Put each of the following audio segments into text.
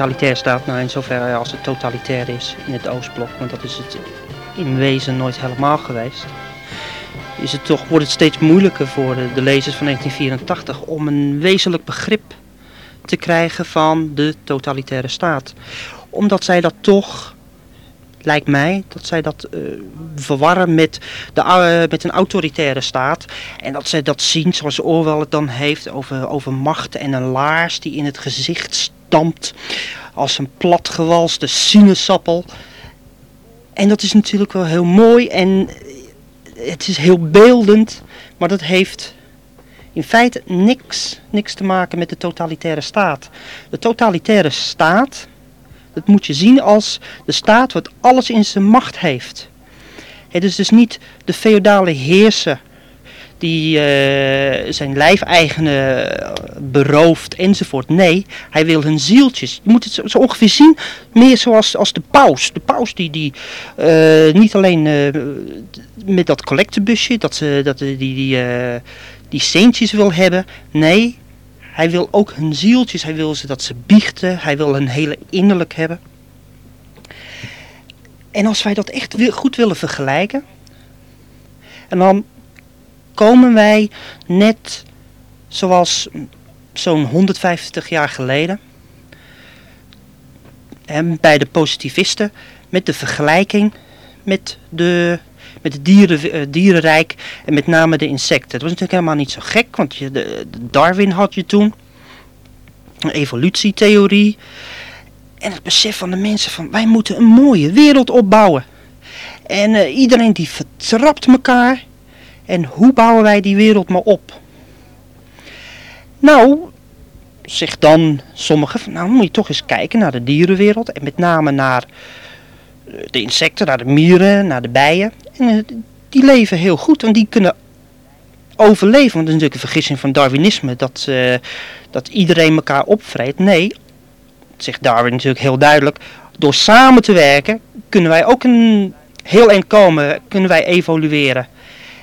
totalitaire staat. Nou, in zoverre als het totalitair is in het Oostblok. Want dat is het in wezen nooit helemaal geweest. Is het toch, wordt het steeds moeilijker voor de, lezers van 1984 om een wezenlijk begrip te krijgen van de totalitaire staat. Omdat zij dat toch lijkt mij dat zij dat uh, verwarren met, de, uh, met een autoritaire staat. En dat zij dat zien zoals Orwell het dan heeft over, over macht en een laars die in het gezicht stampt als een platgewalste sinaasappel. En dat is natuurlijk wel heel mooi en het is heel beeldend, maar dat heeft in feite niks, niks te maken met de totalitaire staat. De totalitaire staat dat moet je zien als de staat wat alles in zijn macht heeft. Het is dus niet de feodale heerser die uh, zijn lijfeigenen eh, berooft enzovoort. Nee, hij wil hun zieltjes. Je moet het zo, ongeveer zien, meer zoals als de paus. De paus die, die uh, niet alleen uh, met dat collectebusje, dat ze dat, die, die, die centjes wil hebben. Nee, hij wil ook hun zieltjes, hij wil ze dat ze biechten, hij wil een hele innerlijk hebben. En als wij dat echt goed willen vergelijken, en dan komen wij net zoals zo'n 150 jaar geleden, en bij de positivisten, met de vergelijking met de met het dieren, uh, dierenrijk en met name de insecten. Het was natuurlijk helemaal niet zo gek, want je, de, Darwin had je toen, een evolutietheorie. En het besef van de mensen van wij moeten een mooie wereld opbouwen. En uh, iedereen die vertrapt elkaar. En hoe bouwen wij die wereld maar op? Nou, zegt dan sommigen, nou moet je toch eens kijken naar de dierenwereld. En met name naar de insecten, naar de mieren, naar de bijen. En eh, die leven heel goed en die kunnen overleven. Want dat is natuurlijk een vergissing van Darwinisme, dat, uh, dat iedereen elkaar opvreet. Nee, zegt Darwin natuurlijk heel duidelijk, door samen te werken kunnen wij ook een heel eind komen, kunnen wij evolueren.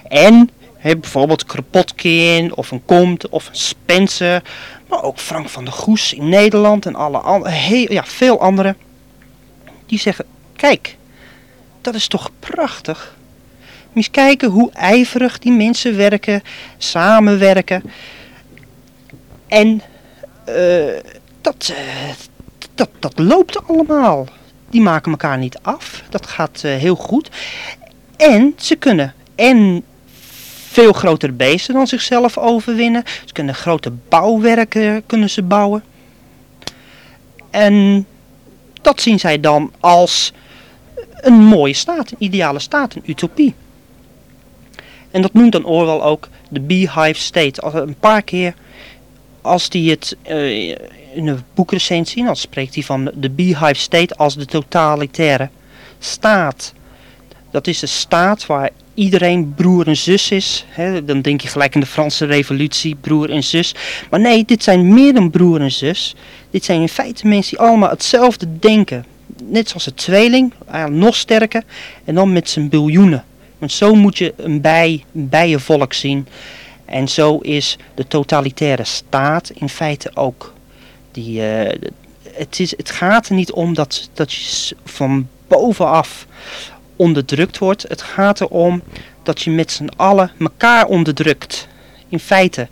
En bijvoorbeeld Kropotkin of een Comte of een Spencer, maar ook Frank van der Goes in Nederland en alle andere, heel, ja, veel anderen. Die zeggen Kijk, dat is toch prachtig. Eens kijken hoe ijverig die mensen werken, samenwerken. En uh, dat, uh, dat, dat loopt allemaal. Die maken elkaar niet af. Dat gaat uh, heel goed. En ze kunnen en veel grotere beesten dan zichzelf overwinnen. Ze kunnen grote bouwwerken kunnen ze bouwen. En dat zien zij dan als een mooie staat, een ideale staat, een utopie. En dat noemt dan Orwell ook de beehive state. Een paar keer als hij het uh, in een boekrecensie, dan spreekt hij van de beehive state als de totalitaire staat. Dat is de staat waar iedereen broer en zus is. Hè? Dan denk je gelijk aan de Franse revolutie, broer en zus. Maar nee, dit zijn meer dan broer en zus. Dit zijn in feite mensen die allemaal hetzelfde denken net zoals een tweeling, nog sterker. En dan met zijn biljoenen. Want zo moet je een, bij, een bijenvolk zien. En zo is de totalitaire staat in feite ook. Die, uh, het, is, het gaat er niet om dat, dat je van bovenaf onderdrukt wordt. Het gaat erom dat je met z'n allen elkaar onderdrukt. In feite.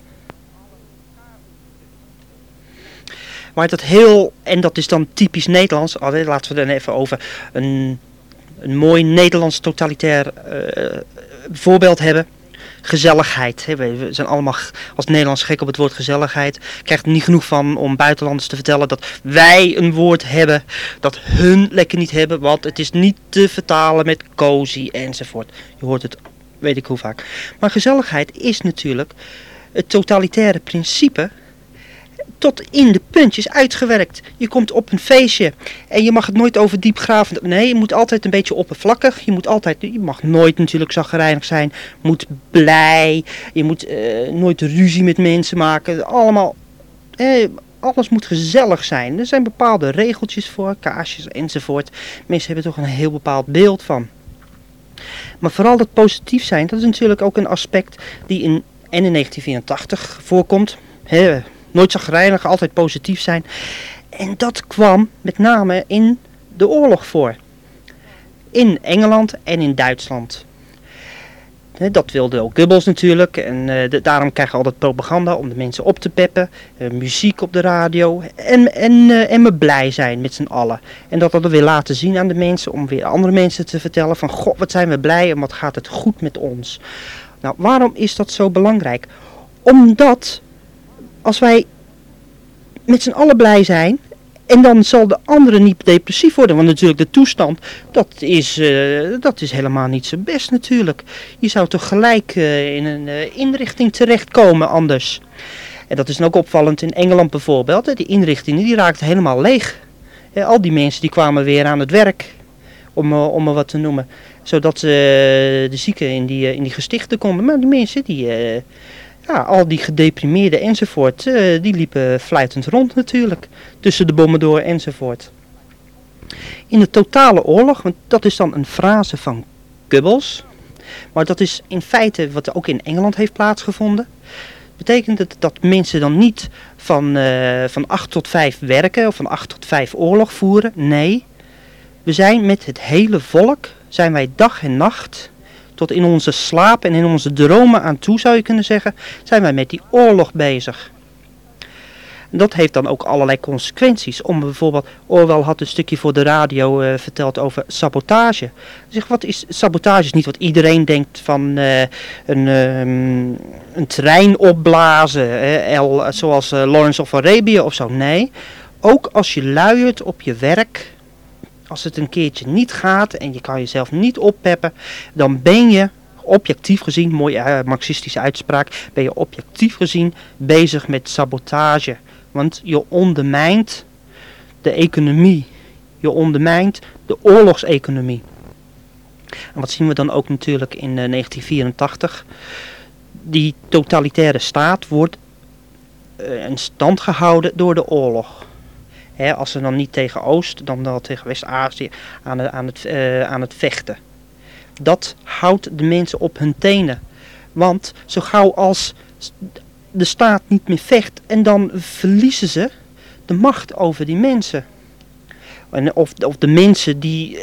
Maar dat heel, en dat is dan typisch Nederlands, laten we dan even over een, een mooi Nederlands totalitair uh, voorbeeld hebben. Gezelligheid. We zijn allemaal als Nederlands gek op het woord gezelligheid. Krijgt er niet genoeg van om buitenlanders te vertellen dat wij een woord hebben dat hun lekker niet hebben. Want het is niet te vertalen met cozy enzovoort. Je hoort het, weet ik hoe vaak. Maar gezelligheid is natuurlijk het totalitaire principe tot in de puntjes uitgewerkt. Je komt op een feestje en je mag het nooit over diep graven. Nee, je moet altijd een beetje oppervlakkig. Je moet altijd, je mag nooit natuurlijk zagrijnig zijn. Moet blij. Je moet uh, nooit ruzie met mensen maken. Allemaal, eh, alles moet gezellig zijn. Er zijn bepaalde regeltjes voor, kaasjes enzovoort. Mensen hebben toch een heel bepaald beeld van. Maar vooral dat positief zijn, dat is natuurlijk ook een aspect die in, en in 1984 voorkomt. He, nooit zagrijnig, altijd positief zijn. En dat kwam met name in de oorlog voor. In Engeland en in Duitsland. Dat wilde ook Goebbels natuurlijk. En uh, daarom krijg je altijd propaganda om de mensen op te peppen. Uh, muziek op de radio. En, en, uh, en me blij zijn met z'n allen. En dat dat weer laten zien aan de mensen. Om weer andere mensen te vertellen van... God, wat zijn we blij en wat gaat het goed met ons. Nou, waarom is dat zo belangrijk? Omdat als wij met z'n allen blij zijn en dan zal de andere niet depressief worden. Want natuurlijk de toestand, dat is, uh, dat is helemaal niet zijn best natuurlijk. Je zou toch gelijk uh, in een uh, inrichting terechtkomen anders. En dat is ook opvallend in Engeland bijvoorbeeld. Hè. Die inrichtingen die raakten helemaal leeg. al die mensen die kwamen weer aan het werk. Om, om maar wat te noemen. Zodat de zieken in die, in die gestichten konden. Maar die mensen die ja, al die gedeprimeerden enzovoort, uh, die liepen fluitend rond natuurlijk. Tussen de bommen door enzovoort. In de totale oorlog, want dat is dan een frase van Goebbels. Maar dat is in feite wat ook in Engeland heeft plaatsgevonden. Betekent het dat mensen dan niet van, uh, van 8 tot 5 werken of van 8 tot 5 oorlog voeren? Nee, we zijn met het hele volk, zijn wij dag en nacht tot in onze slaap en in onze dromen aan toe zou je kunnen zeggen, zijn wij met die oorlog bezig. dat heeft dan ook allerlei consequenties. Om bijvoorbeeld, Orwell had een stukje voor de radio uh, verteld over sabotage. Zeg, wat is sabotage? Is niet wat iedereen denkt van uh, een, um, een trein opblazen, El, zoals Lawrence of Arabia of zo. Nee, ook als je luiert op je werk, als het een keertje niet gaat en je kan jezelf niet oppeppen, dan ben je objectief gezien, mooie uh, marxistische uitspraak, ben je objectief gezien bezig met sabotage. Want je ondermijnt de economie. Je ondermijnt de oorlogseconomie. En wat zien we dan ook natuurlijk in uh, 1984? Die totalitaire staat wordt uh, in stand gehouden door de oorlog als ze dan niet tegen Oost, dan wel tegen West-Azië aan, aan, het, uh, aan het vechten. Dat houdt de mensen op hun tenen. Want zo gauw als de staat niet meer vecht en dan verliezen ze de macht over die mensen. En of, of de mensen die, uh,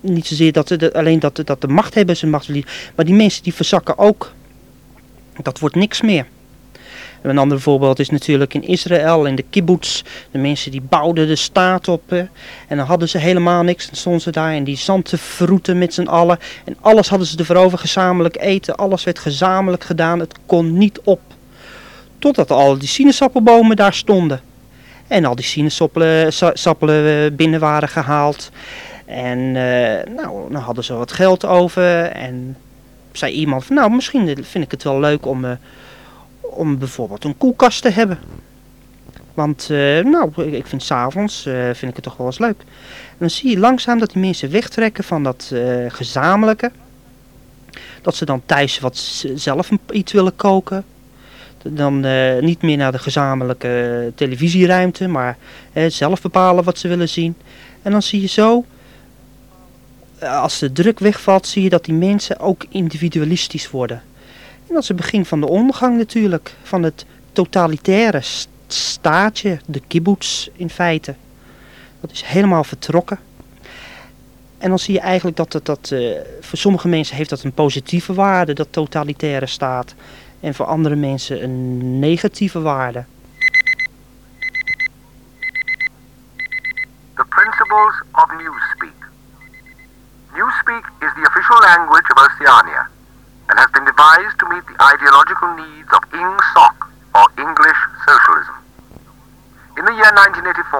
niet zozeer dat ze alleen dat, dat de macht hebben ze macht verliezen, maar die mensen die verzakken ook. Dat wordt niks meer. Een ander voorbeeld is natuurlijk in Israël, in de kibbutz. De mensen die bouwden de staat op. en dan hadden ze helemaal niks. Dan stonden ze daar in die zand te vroeten met z'n allen. En alles hadden ze ervoor over, gezamenlijk eten. Alles werd gezamenlijk gedaan. Het kon niet op. Totdat al die sinaasappelbomen daar stonden. En al die sinaasappelen eh, binnen waren gehaald. En uh, nou, dan hadden ze wat geld over. En zei iemand van, nou misschien vind ik het wel leuk om... om bijvoorbeeld een koelkast te hebben. Want, uh, nou, ik vind s'avonds uh, vind ik het toch wel eens leuk. Dan zie je langzaam dat die mensen wegtrekken van dat uh, gezamenlijke. Dat ze dan thuis wat zelf iets willen koken. Dan niet meer naar de gezamenlijke televisieruimte, maar zelf bepalen wat ze willen zien. En dan zie je zo, als de druk wegvalt, zie je dat die mensen ook individualistisch worden. En dat is het begin van de ondergang natuurlijk, van het totalitaire staatje, de kibbutz in feite. Dat is helemaal vertrokken. En dan zie je eigenlijk dat het, dat, uh, voor sommige mensen heeft dat een positieve waarde, dat totalitaire staat. En voor andere mensen een negatieve waarde. The principles of Newspeak. Newspeak is the official language of Oceania. And has been devised to meet the ideological needs of INGSOC, or English Socialism. In the year 1984,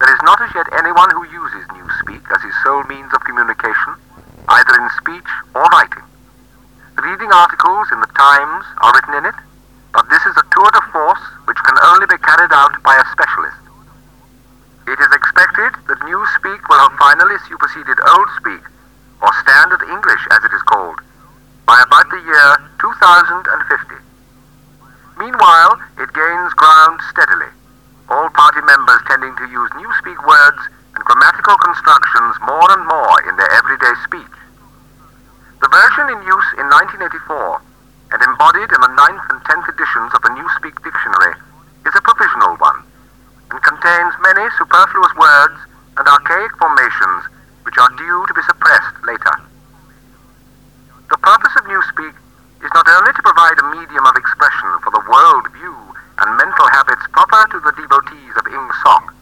there is not as yet anyone who uses Newspeak as his sole means of communication, either in speech or writing. Reading articles in the Times are written in it, but this is a tour de force which can only be carried out by a specialist. It is expected that Newspeak will have finally superseded Old Speak, or Standard English as it is called, by about the year 2050. Meanwhile, it gains ground steadily, all party members tending to use Newspeak words and grammatical constructions more and more in their everyday speech. The version in use in 1984 and embodied in the 9th and 10th editions of the Newspeak Dictionary is a provisional one and contains many superfluous words and archaic formations which are due to be suppressed later. The purpose of Newspeak is not only to provide a medium of expression for the world view and mental habits proper to the devotees of Ing Sok,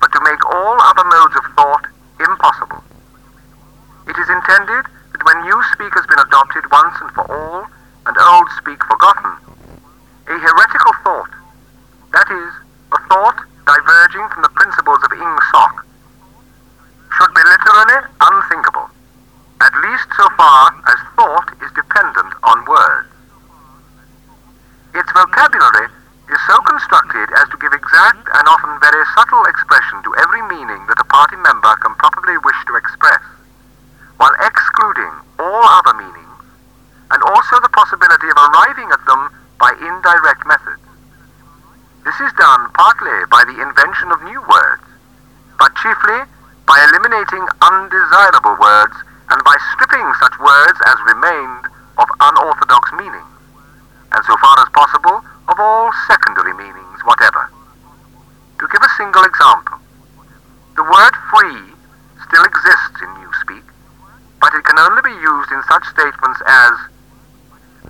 but to make all other modes of thought impossible. It is intended that when Newspeak has been adopted once and for all, and Old Speak forgotten, a heretical thought, that is, a thought diverging from the principles of Ing Sok, should be literally unthinkable, at least so far as thought is dependent on words. Its vocabulary is so constructed as to give exact and often very subtle expression to every meaning that a party member can properly wish to express, while excluding all other meanings, and also the possibility of arriving at them by indirect methods. This is done partly by the invention of new words, but chiefly by eliminating undesirable words and by stripping such words as remained of unorthodox meaning, and so far as possible of all secondary meanings whatever. To give a single example, the word free still exists in Newspeak, but it can only be used in such statements as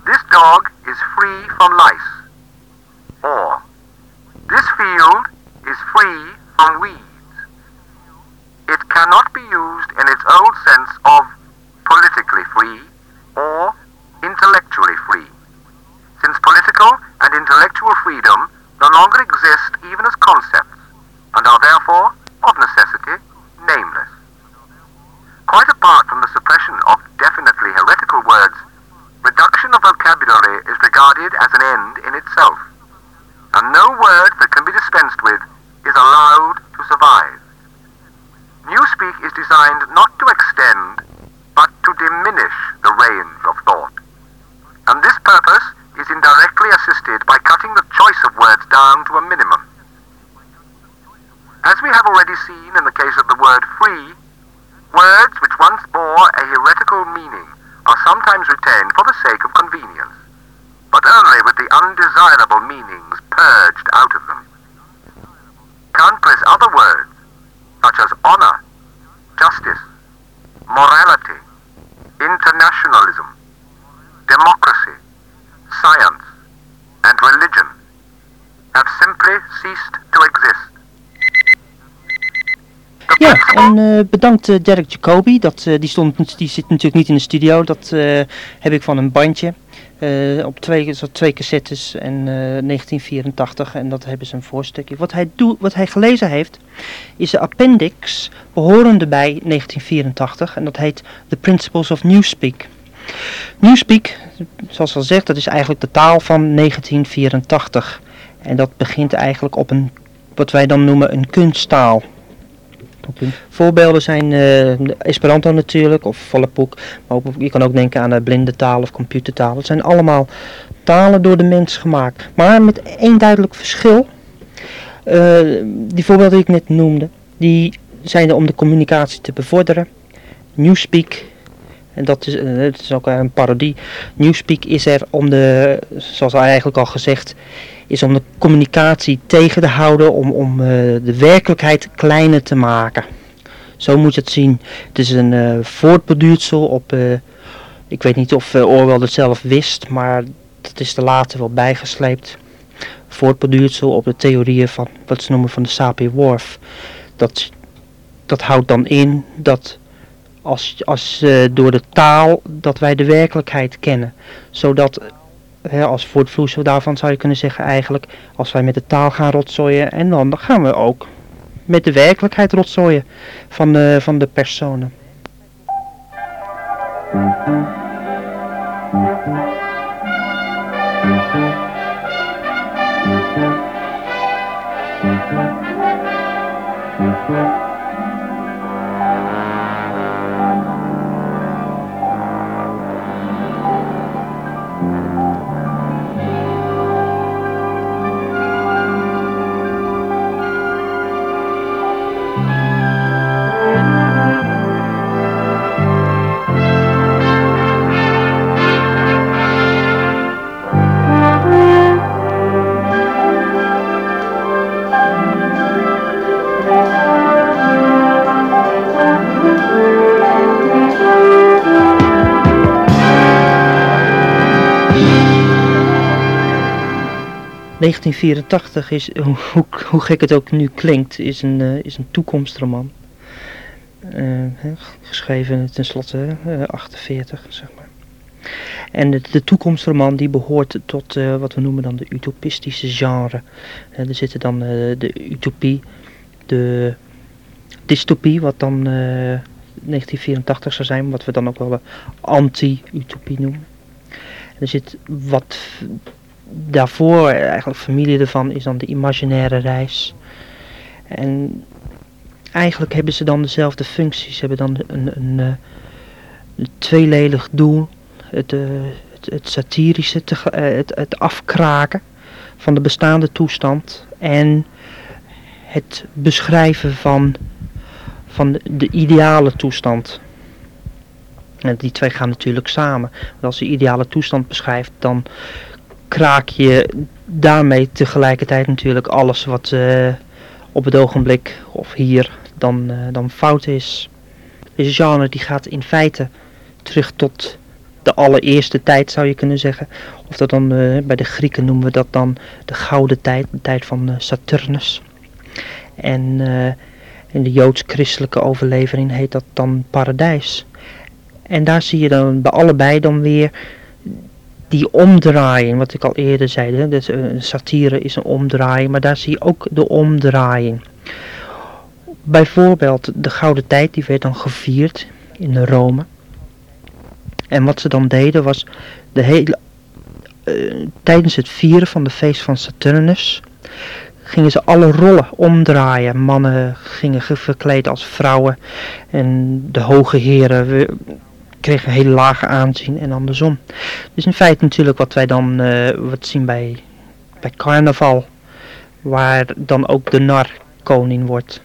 this dog is free from lice, or this field is free from weeds. It cannot be used in its old sense of politically free or intellectually free, since political and intellectual freedom no longer exist even as concepts and are therefore, of necessity, nameless. Quite apart from the suppression of definitely heretical words, reduction of vocabulary is regarded as an end in itself, and no word that can be dispensed with is allowed to survive. Newspeak is designed not to extend, but to diminish the range of thought. And this purpose is indirectly assisted by cutting the choice of words down to a minimum. As we have already seen in the case of the word free, words which once bore a heretical meaning are retained for the sake of convenience, but only with the undesirable meanings purged out eh, bedankt eh, Derek Jacobi. Dat, eh, die, stond, die zit natuurlijk niet in de studio. Dat heb ik van een bandje. op twee, zo twee cassettes en eh, 1984. En dat hebben ze een voorstukje. Wat hij, doe, wat hij gelezen heeft is de appendix behorende bij 1984. En dat heet The Principles of Newspeak. Newspeak, zoals al zegt, dat is eigenlijk de taal van 1984. En dat begint eigenlijk op een, wat wij dan noemen, een kunsttaal. Voorbeelden zijn eh, Esperanto natuurlijk, of Volapük. Maar ook, je kan ook denken aan de blinde taal of computertaal. Het zijn allemaal talen door de mens gemaakt. Maar met één duidelijk verschil. Eh, die voorbeelden die ik net noemde, die zijn er om de communicatie te bevorderen. Newspeak, en dat is, eh, het is ook een parodie. Newspeak is er om de, zoals eigenlijk al gezegd, is om de communicatie tegen te houden, om, om eh, de werkelijkheid kleiner te maken. Zo moet je het zien. Het is een eh voortborduursel op, eh, ik weet niet of eh, Orwell het zelf wist, maar dat is er later wel bijgesleept. Voortborduursel op de theorieën van wat ze noemen van de Sapir-Whorf. Dat, dat houdt dan in dat als, als eh, door de taal dat wij de werkelijkheid kennen. Zodat hè, als voortvloeisel daarvan zou je kunnen zeggen eigenlijk, als wij met de taal gaan rotzooien en dan gaan we ook met de werkelijkheid rotzooien van de, van de personen. 1984 is, hoe, hoe gek het ook nu klinkt, is een, uh, is een toekomstroman. Uh, geschreven tenslotte uh, 48, zeg maar. En de, de toekomstroman die behoort tot uh, wat we noemen dan de utopistische genre. er zitten dan de utopie, de dystopie, wat dan 1984 zou zijn, wat we dan ook wel de anti-utopie noemen. Er zit wat daarvoor, eigenlijk familie ervan, is dan de imaginaire reis. En eigenlijk hebben ze dan dezelfde functies. Ze hebben dan een, een, een tweeledig doel. Het, uh, het, het, satirische, te, uh, het, het afkraken van de bestaande toestand. En het beschrijven van, van de, de ideale toestand. En die twee gaan natuurlijk samen. Want als je ideale toestand beschrijft, dan kraak je daarmee tegelijkertijd natuurlijk alles wat uh, op het ogenblik of hier dan, uh, dan fout is. Deze genre die gaat in feite terug tot de allereerste tijd zou je kunnen zeggen. Of dat dan uh, bij de Grieken noemen we dat dan de gouden tijd, de tijd van Saturnus. En in de joods-christelijke overlevering heet dat dan paradijs. En daar zie je dan bij allebei dan weer die omdraaiing, wat ik al eerder zei. Hè, dus, uh, satire is een omdraaiing, maar daar zie je ook de omdraaiing. Bijvoorbeeld de Gouden Tijd, die werd dan gevierd in Rome. En wat ze dan deden was, de hele, uh, tijdens het vieren van de feest van Saturnus, gingen ze alle rollen omdraaien. Mannen gingen verkleed als vrouwen en de hoge heren kreeg een hele lage aanzien en andersom. Dus in feite natuurlijk wat wij dan uh, wat zien bij, bij carnaval, waar dan ook de nar koning wordt.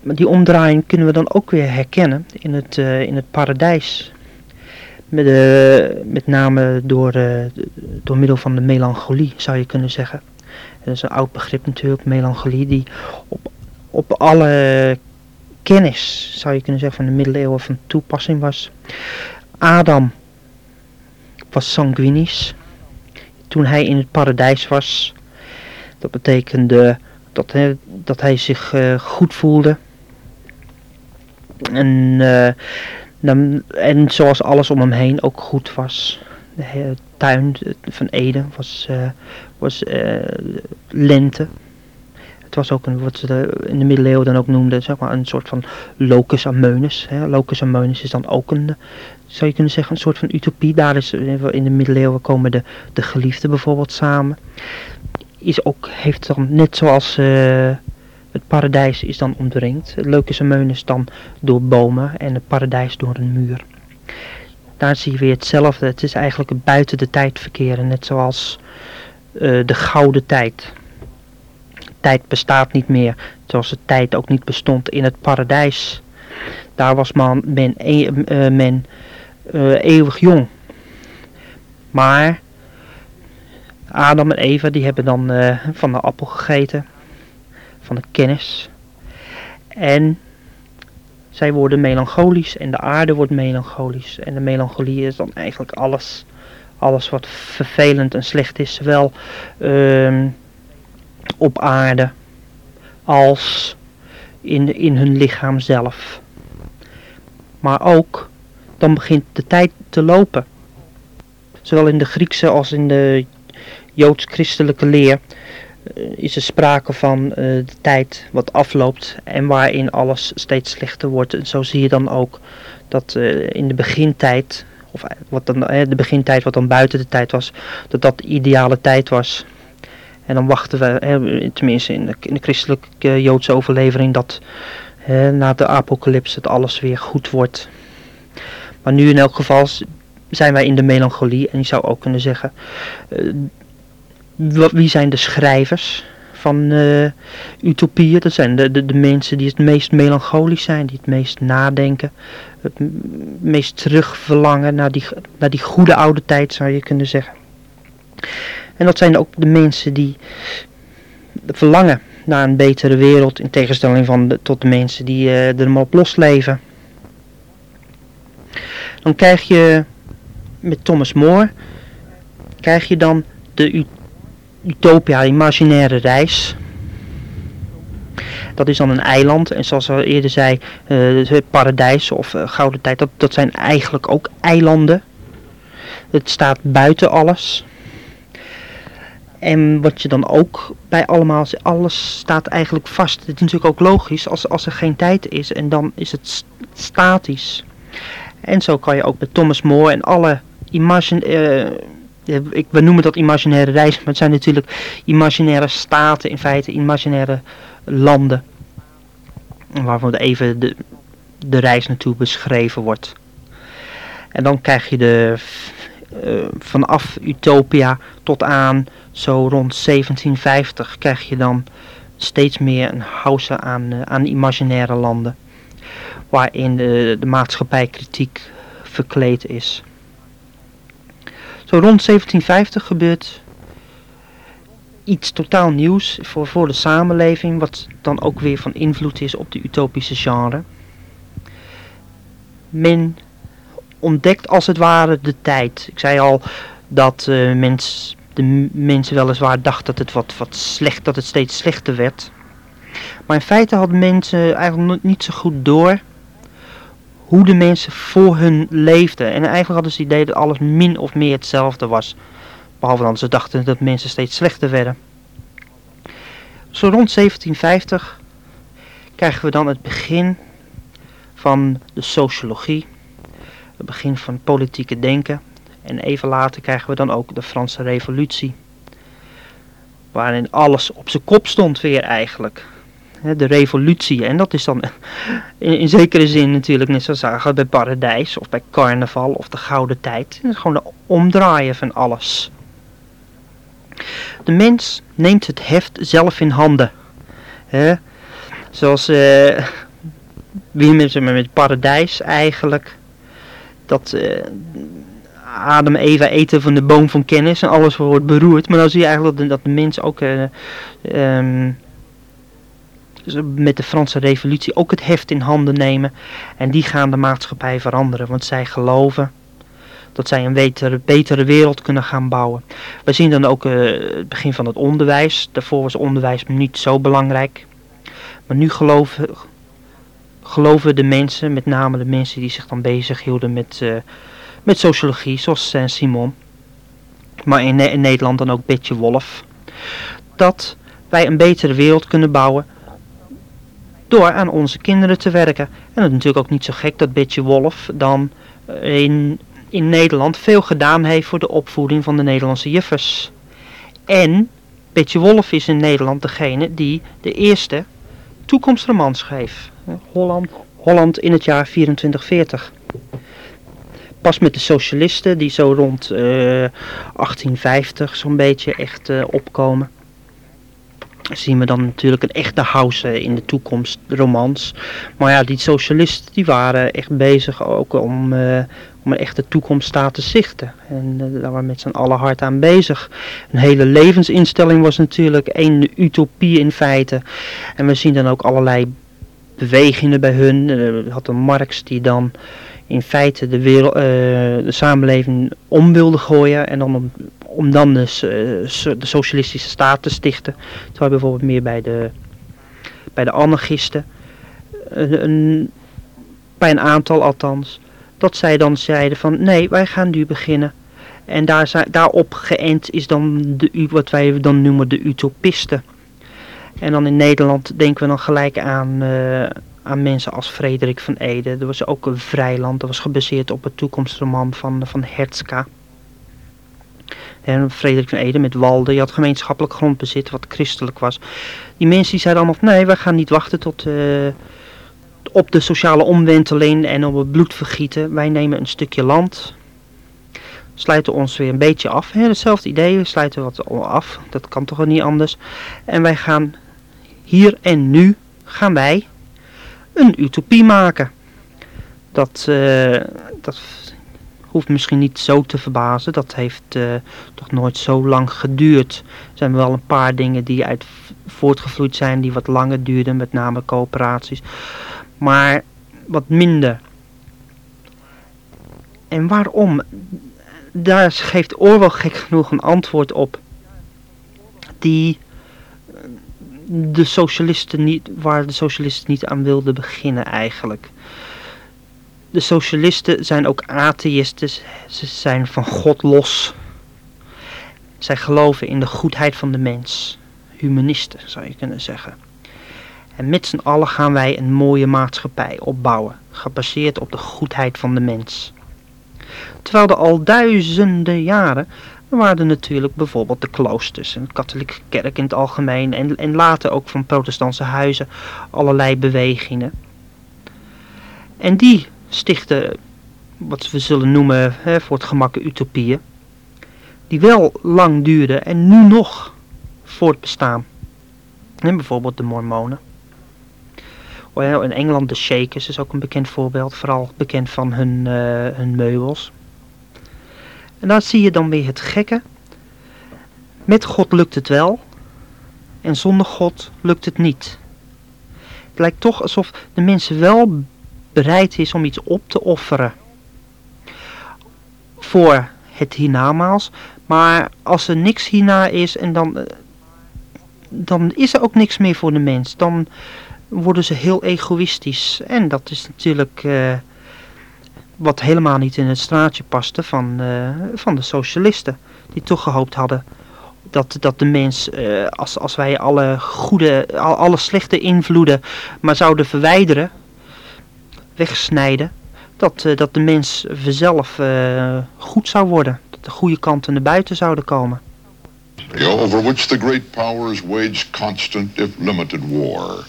Maar die omdraaiing kunnen we dan ook weer herkennen in het, uh, in het paradijs. Met, uh, met name door, door middel van de melancholie zou je kunnen zeggen. Dat is een oud begrip natuurlijk, melancholie, die op, op alle kennis, zou je kunnen zeggen, van de middeleeuwen van toepassing was. Adam was sanguinisch. Toen hij in het paradijs was, dat betekende dat hij, dat hij zich uh, goed voelde. En, uh, dan, en zoals alles om hem heen ook goed was. De tuin van Eden was, was lente. Het was ook een, wat ze in de middeleeuwen dan ook noemden, zeg maar, een soort van locus amoenus. Hè. Locus amoenus is dan ook een, zou je kunnen zeggen, een soort van utopie. Daar is in de middeleeuwen komen de, de geliefden bijvoorbeeld samen. Is ook, heeft dan, net zoals uh, het paradijs is dan omringd. Locus amoenus dan door bomen en het paradijs door een muur. Daar zie je weer hetzelfde. Het is eigenlijk buiten de tijd verkeren, net zoals uh, de gouden tijd tijd bestaat niet meer, zoals de tijd ook niet bestond in het paradijs. Daar was man, men, e uh, men uh, eeuwig jong. Maar Adam en Eva die hebben dan uh, van de appel gegeten, van de kennis. En zij worden melancholisch en de aarde wordt melancholisch. En de melancholie is dan eigenlijk alles, alles wat vervelend en slecht is. Zowel uh, op aarde als in, in hun lichaam zelf. Maar ook, dan begint de tijd te lopen. Zowel in de Griekse als in de Joods-christelijke leer uh, is er sprake van uh, de tijd wat afloopt en waarin alles steeds slechter wordt. En zo zie je dan ook dat uh, in de begintijd, of wat dan, de begintijd wat dan buiten de tijd was, dat dat de ideale tijd was. En dan wachten we, tenminste in de, christelijke uh, Joodse overlevering, dat na de apocalyps het alles weer goed wordt. Maar nu in elk geval zijn wij in de melancholie. En je zou ook kunnen zeggen, uh, wie zijn de schrijvers van uh, utopieën? Dat zijn de, de, de, mensen die het meest melancholisch zijn, die het meest nadenken. Het meest terugverlangen naar die, naar die goede oude tijd zou je kunnen zeggen. En dat zijn ook de mensen die verlangen naar een betere wereld in tegenstelling van tot de mensen die uh, er maar op los leven. Dan krijg je met Thomas More, krijg je dan de Utopia Imaginaire Reis. Dat is dan een eiland. En zoals we eerder zei, uh, paradijs of uh, gouden tijd, dat, dat zijn eigenlijk ook eilanden. Het staat buiten alles. En wat je dan ook bij allemaal, alles staat eigenlijk vast. Het is natuurlijk ook logisch als, als er geen tijd is en dan is het statisch. En zo kan je ook bij Thomas More en alle imagine, uh, ik, we noemen dat imaginaire reizen, maar het zijn natuurlijk imaginaire staten, in feite imaginaire landen. Waarvan even de, de reis naartoe beschreven wordt. En dan krijg je de vanaf Utopia tot aan zo rond 1750 krijg je dan steeds meer een house aan, uh, aan imaginaire landen. Waarin de, de maatschappijkritiek verkleed is. Zo rond 1750 gebeurt iets totaal nieuws voor, voor de samenleving, wat dan ook weer van invloed is op de utopische genre. Men ontdekt als het ware de tijd. Ik zei al dat uh, de mensen weliswaar dachten dat het wat, wat slecht, dat het steeds slechter werd. Maar in feite hadden mensen eigenlijk niet zo goed door hoe de mensen voor hun leefden. En eigenlijk hadden ze het idee dat alles min of meer hetzelfde was. Behalve dan ze dachten dat mensen steeds slechter werden. Zo rond 1750 krijgen we dan het begin van de sociologie. Het begin van politieke denken. En even later krijgen we dan ook de Franse revolutie. Waarin alles op zijn kop stond weer eigenlijk de revolutie. En dat is dan in, zekere zin natuurlijk net zoals zagen bij Paradijs of bij Carnaval of de Gouden Tijd. Het is gewoon de omdraaien van alles. De mens neemt het heft zelf in handen. He? Zoals wie met, met Paradijs eigenlijk. Dat uh, Adam Eva eten van de boom van kennis en alles wordt beroerd. Maar dan zie je eigenlijk dat, de mens ook... Uh, um, met de Franse revolutie ook het heft in handen nemen. En die gaan de maatschappij veranderen. Want zij geloven dat zij een betere, wereld kunnen gaan bouwen. We zien dan ook uh, het begin van het onderwijs. Daarvoor was onderwijs niet zo belangrijk. Maar nu geloven, geloven de mensen, met name de mensen die zich dan bezig hielden met, uh, met sociologie, zoals Saint-Simon. Maar in, in Nederland dan ook Betje Wolf. Dat wij een betere wereld kunnen bouwen door aan onze kinderen te werken. En het is natuurlijk ook niet zo gek dat Betje Wolf dan eh, in, in Nederland veel gedaan heeft voor de opvoeding van de Nederlandse juffers. En Betje Wolf is in Nederland degene die de eerste toekomstroman schreef. Holland, Holland in het jaar 2440. Pas met de socialisten die zo rond uh, eh, 1850 zo'n beetje echt uh, opkomen zien we dan natuurlijk een echte house in de toekomst, romans. Maar ja, die socialisten die waren echt bezig ook om, uh, om een echte toekomststaat te zichten. En uh, daar waren we met z'n allen hard aan bezig. Een hele levensinstelling was natuurlijk een utopie in feite. En we zien dan ook allerlei bewegingen bij hun. Uh, had een Marx die dan in feite de, wereld, de samenleving om wilde gooien en dan om om dan dus, de socialistische staat te stichten. Terwijl bijvoorbeeld meer bij de, bij de anarchisten, een, bij een aantal althans, dat zij dan zeiden van nee, wij gaan nu beginnen. En daar daarop geënt is dan de, wat wij dan noemen de utopisten. En dan in Nederland denken we dan gelijk aan, uh, aan mensen als Frederik van Ede. Er was ook een vrijland, dat was gebaseerd op het toekomstroman van, van Hertzka. En Frederik van Ede met Walden, je had gemeenschappelijk grondbezit wat christelijk was. Die mensen die zeiden allemaal, nee, wij gaan niet wachten tot, uh, op de sociale omwenteling en op het bloedvergieten. Wij nemen een stukje land, sluiten ons weer een beetje af. Hè, hetzelfde idee, we sluiten wat af, dat kan toch niet anders. En wij gaan hier en nu, gaan wij een utopie maken. Dat, uh, dat hoeft misschien niet zo te verbazen. Dat heeft uh, toch nooit zo lang geduurd. Er zijn wel een paar dingen die uit voortgevloeid zijn die wat langer duurden, met name coöperaties. Maar wat minder. En waarom? Daar geeft Orwell gek genoeg een antwoord op. die eh, de socialisten niet, waar de socialisten niet aan wilden beginnen eigenlijk. De socialisten zijn ook atheïsten, ze zijn van God los. Zij geloven in de goedheid van de mens. Humanisten zou je kunnen zeggen. En met z'n allen gaan wij een mooie maatschappij opbouwen, gebaseerd op de goedheid van de mens. Terwijl er al duizenden jaren waren natuurlijk bijvoorbeeld de kloosters en de katholieke kerk in het algemeen en, en later ook van protestantse huizen allerlei bewegingen. En die stichten wat we zullen noemen hè, voor het gemak utopieën, die wel lang duurden en nu nog voortbestaan. En bijvoorbeeld de mormonen. In Engeland de Shakers is ook een bekend voorbeeld, vooral bekend van hun, uh, hun meubels. En daar zie je dan weer het gekke. Met God lukt het wel. En zonder God lukt het niet. Het lijkt toch alsof de mens wel bereid is om iets op te offeren. Voor het hiernamaals. Maar als er niks hierna is en dan, dan is er ook niks meer voor de mens. Dan worden ze heel egoïstisch. En dat is natuurlijk... Uh, wat helemaal niet in het straatje paste van, uh, van de socialisten. Die toch gehoopt hadden dat, dat de mens, uh, als, als wij alle goede, alle slechte invloeden maar zouden verwijderen, wegsnijden, dat, dat de mens vanzelf goed zou worden. Dat de goede kanten naar buiten zouden komen. Over which the great powers wage constant if limited war.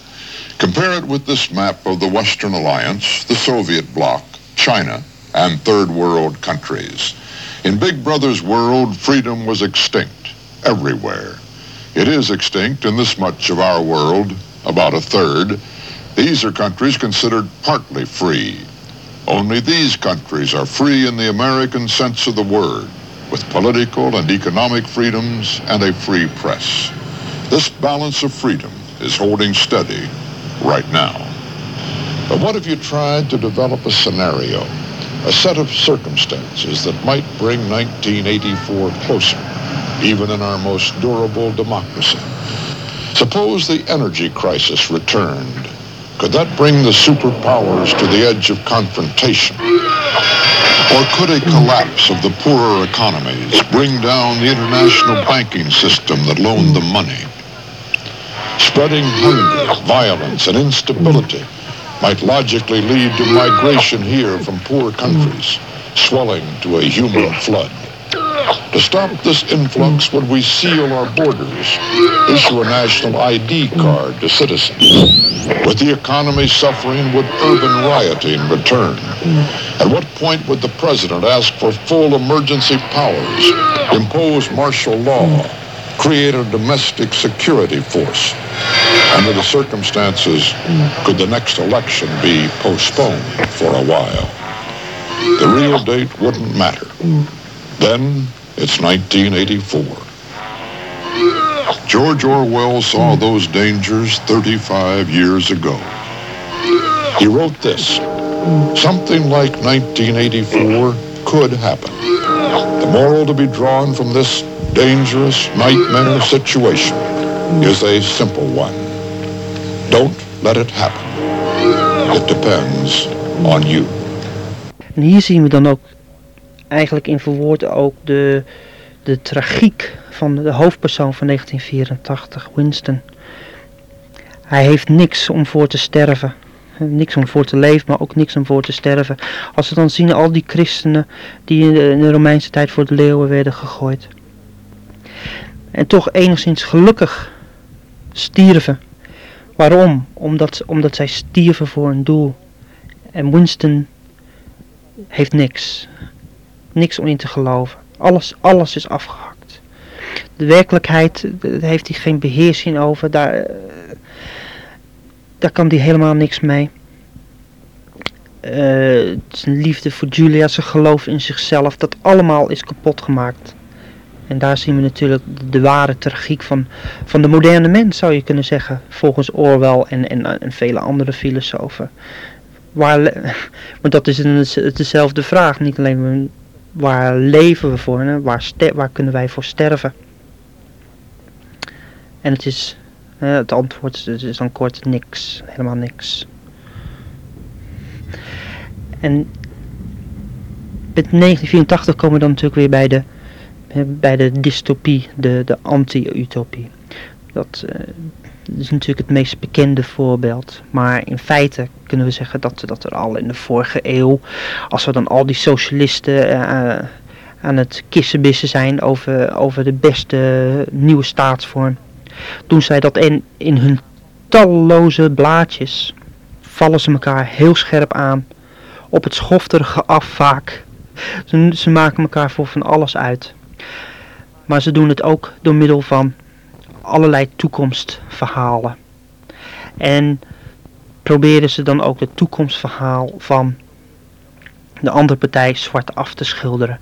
Compare it with this map of the Western Alliance, the Soviet bloc, China, and third world countries. In Big Brother's world, freedom was extinct everywhere. It is extinct in this much of our world, about a third. These are countries considered partly free. Only these countries are free in the American sense of the word, with political and economic freedoms and a free press. This balance of freedom is holding steady right now. But what if you tried to develop a scenario, a set of circumstances that might bring 1984 closer, even in our most durable democracy? Suppose the energy crisis returned. Could that bring the superpowers to the edge of confrontation? Or could a collapse of the poorer economies bring down the international banking system that loaned them money? Spreading hunger, violence, and instability might logically lead to migration here from poor countries, swelling to a human flood. To stop this influx, would we seal our borders, issue a national ID card to citizens? With the economy suffering, would urban rioting return? At what point would the president ask for full emergency powers, impose martial law, create a domestic security force? Under the circumstances, could the next election be postponed for a while? The real date wouldn't matter. Then it's 1984. George Orwell saw those dangers 35 years ago. He wrote this. Something like 1984 could happen. The moral to be drawn from this dangerous nightmare situation is a simple one. Don't let it happen. It depends on you. En hier zien we dan ook eigenlijk in verwoord ook de, de tragiek van de hoofdpersoon van 1984, Winston. Hij heeft niks om voor te sterven. Niks om voor te leven, maar ook niks om voor te sterven. Als we dan zien al die christenen die in de, in de Romeinse tijd voor de leeuwen werden gegooid. En toch enigszins gelukkig stierven. Waarom? Omdat, omdat zij stierven voor een doel. En Winston heeft niks. Niks om in te geloven. Alles, alles is afgehakt. De werkelijkheid, heeft hij geen beheersing over. Daar, daar kan hij helemaal niks mee. Zijn liefde voor Julia, zijn geloof in zichzelf, dat allemaal is kapot gemaakt. En daar zien we natuurlijk de ware tragiek van, van de moderne mens, zou je kunnen zeggen. Volgens Orwell en, en, en vele andere filosofen. Waar, want dat is een, dezelfde vraag. Niet alleen waar leven we voor, hè? Waar, waar kunnen wij voor sterven? En het is, het antwoord is, dan kort niks, helemaal niks. En met 1984 komen we dan natuurlijk weer bij de, bij de dystopie, de, de anti-utopie. Dat eh, is natuurlijk het meest bekende voorbeeld. Maar in feite kunnen we zeggen dat, dat er al in de vorige eeuw, als we dan al die socialisten eh, aan het kissenbissen zijn over, over de beste nieuwe staatsvorm, doen zij dat in, in hun talloze blaadjes vallen ze elkaar heel scherp aan. Op het schofterige af vaak. Ze, ze maken elkaar voor van alles uit. Maar ze doen het ook door middel van allerlei toekomstverhalen. En proberen ze dan ook het toekomstverhaal van de andere partij zwart af te schilderen.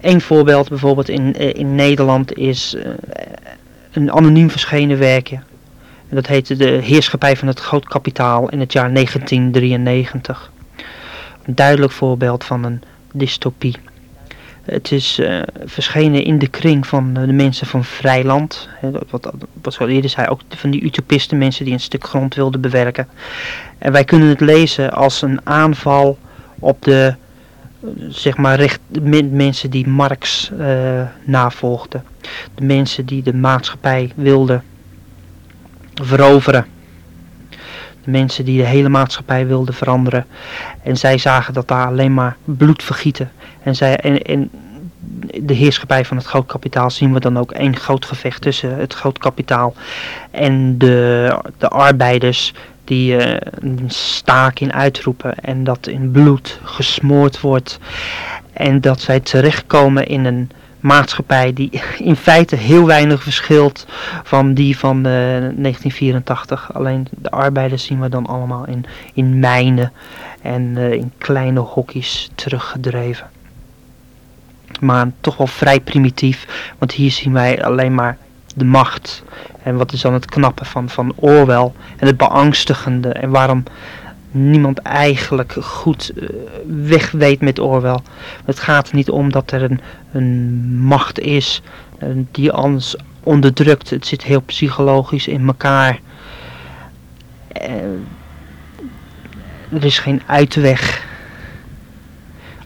Een voorbeeld bijvoorbeeld in, eh, in Nederland is uh, een anoniem verschenen werkje. En dat heette De Heerschappij van het Groot Kapitaal in het jaar 1993. Een duidelijk voorbeeld van een dystopie. Het is uh, verschenen in de kring van uh, de mensen van Vrijland. Wat, wat zo eerder zei, ook van die utopisten, mensen die een stuk grond wilden bewerken. En wij kunnen het lezen als een aanval op de, zeg maar, recht, mensen die Marx uh, navolgden. De mensen die de maatschappij wilden veroveren. Mensen die de hele maatschappij wilden veranderen. En zij zagen dat daar alleen maar bloed vergieten. En, zij, en, en de heerschappij van het groot kapitaal zien we dan ook één groot gevecht tussen het groot kapitaal en de, de arbeiders die uh, een staak in uitroepen en dat in bloed gesmoord wordt en dat zij terechtkomen in een maatschappij die in feite heel weinig verschilt van die van uh, 1984. Alleen de arbeiders zien we dan allemaal in, in mijnen en uh, in kleine hokjes teruggedreven. Maar toch wel vrij primitief, want hier zien wij alleen maar de macht. En wat is dan het knappe van, van Orwell en het beangstigende en waarom niemand eigenlijk goed uh, weg weet met Orwell. Het gaat er niet om dat er een, een macht is uh, die ons onderdrukt. Het zit heel psychologisch in elkaar. Uh, er is geen uitweg.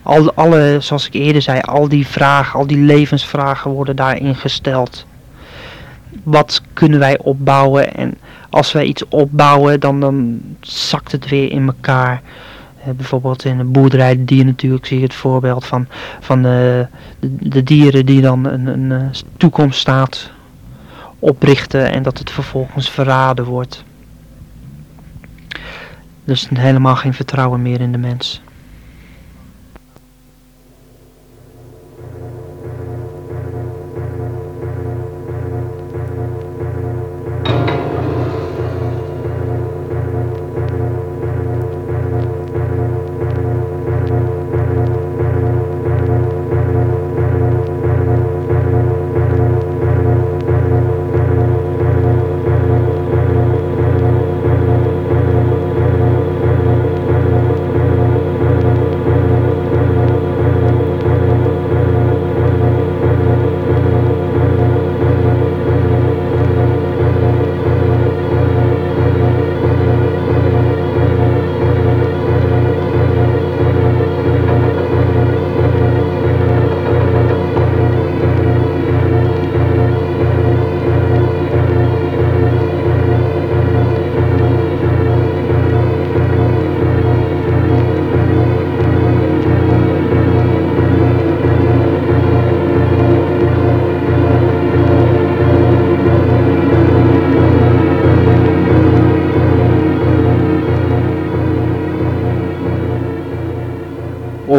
Al, alle, zoals ik eerder zei, al die vragen, al die levensvragen worden daarin gesteld. Wat kunnen wij opbouwen en als wij iets opbouwen, dan, dan zakt het weer in elkaar. Uh, bijvoorbeeld in een boerderij dier natuurlijk zie je het voorbeeld van, van de, de, de dieren die dan een, een, een toekomststaat oprichten en dat het vervolgens verraden wordt. Dus helemaal geen vertrouwen meer in de mens.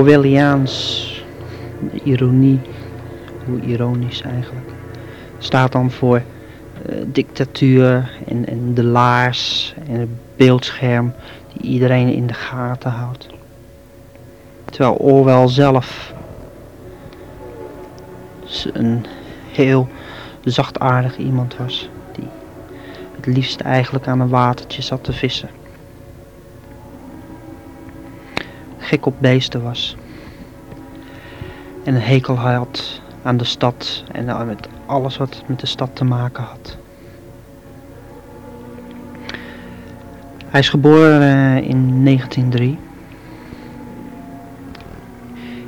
Orwelliaans ironie, hoe ironisch eigenlijk, staat dan voor uh, dictatuur en, en de laars en het beeldscherm die iedereen in de gaten houdt. Terwijl Orwell zelf een heel zachtaardig iemand was, die het liefst eigenlijk aan een watertje zat te vissen. Gek op beesten was. En een hekel had aan de stad en aan het alles wat met de stad te maken had. Hij is geboren eh, in 1903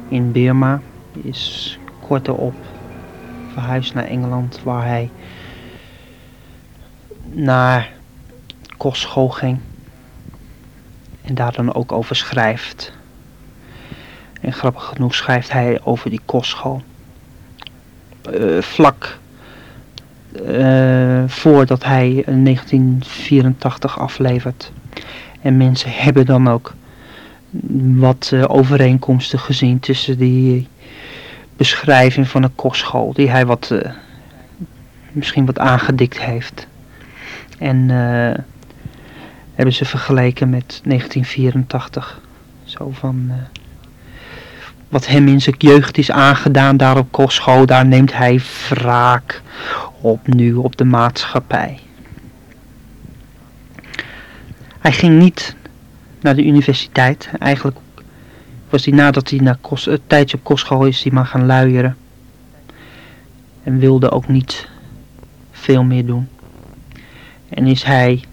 in Burma. Is kort erop verhuisd naar Engeland waar hij naar kostschool ging. En daar dan ook over schrijft. En grappig genoeg schrijft hij over die kostschool. Uh, vlak uh, voordat hij in 1984 aflevert. En mensen hebben dan ook wat overeenkomsten gezien tussen die beschrijving van een kostschool. Die hij wat, misschien wat aangedikt heeft. En hebben ze vergeleken met 1984. Zo van wat hem in zijn jeugd is aangedaan daar op kostschool, daar neemt hij wraak op nu op de maatschappij. Hij ging niet naar de universiteit. Eigenlijk was hij nadat hij na kost, een tijdje op kostschool is, hij maar gaan luieren. En wilde ook niet veel meer doen. En is hij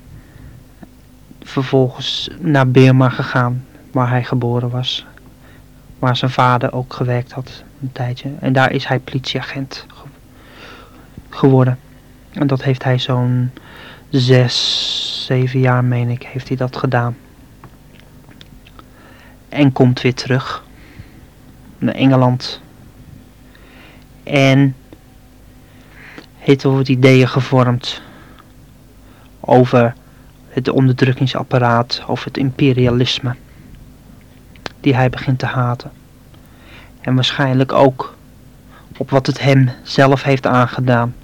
vervolgens naar Burma gegaan, waar hij geboren was waar zijn vader ook gewerkt had een tijdje. En daar is hij politieagent geworden. En dat heeft hij zo'n zes, zeven jaar, meen ik, heeft hij dat gedaan. En komt weer terug naar Engeland. En heeft over het ideeën gevormd over het onderdrukkingsapparaat, over het imperialisme die hij begint te haten. En waarschijnlijk ook op wat het hem zelf heeft aangedaan.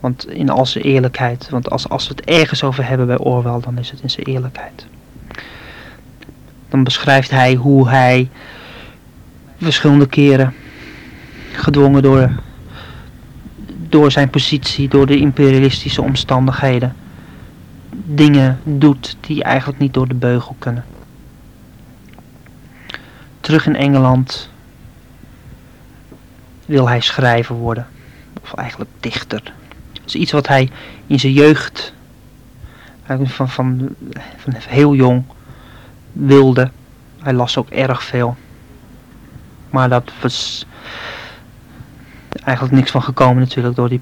Want in al zijn eerlijkheid, want als, als we het ergens over hebben bij Orwell, dan is het in zijn eerlijkheid. Dan beschrijft hij hoe hij verschillende keren gedwongen door, door zijn positie, door de imperialistische omstandigheden, dingen doet die eigenlijk niet door de beugel kunnen terug in Engeland wil hij schrijver worden. Of eigenlijk dichter. Dat is iets wat hij in zijn jeugd, van, van, van heel jong, wilde. Hij las ook erg veel. Maar dat was eigenlijk niks van gekomen natuurlijk door die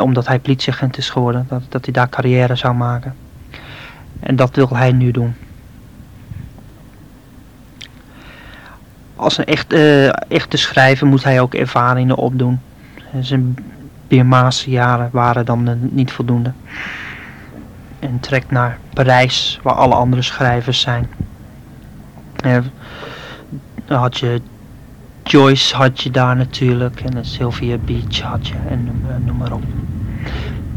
omdat hij politieagent is geworden. Dat, dat hij daar carrière zou maken. En dat wil hij nu doen. Als een echt, uh, echte schrijver moet hij ook ervaringen opdoen. Zijn Birmaanse jaren waren dan niet voldoende. En trekt naar Parijs, waar alle andere schrijvers zijn. Dan had je Joyce had je daar natuurlijk. En Sylvia Beach had je. En eh, noem maar op.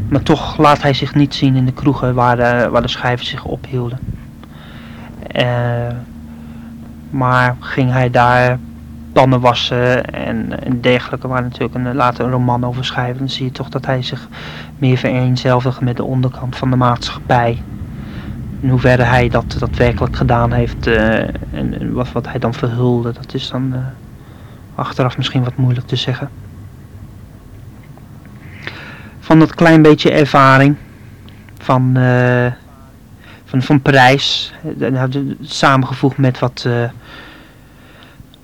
Maar toch laat hij zich niet zien in de kroegen waar de, waar de schrijvers zich ophielden. Uh, maar ging hij daar pannen wassen en, en dergelijke, waar natuurlijk een, later een roman over schrijven, dan zie je toch dat hij zich meer vereenzelvigt met de onderkant van de maatschappij. In hoeverre hij dat daadwerkelijk gedaan heeft uh, en, wat, wat hij dan verhulde, dat is dan uh, achteraf misschien wat moeilijk te zeggen. Van dat klein beetje ervaring van, uh, van, van Parijs, samengevoegd met wat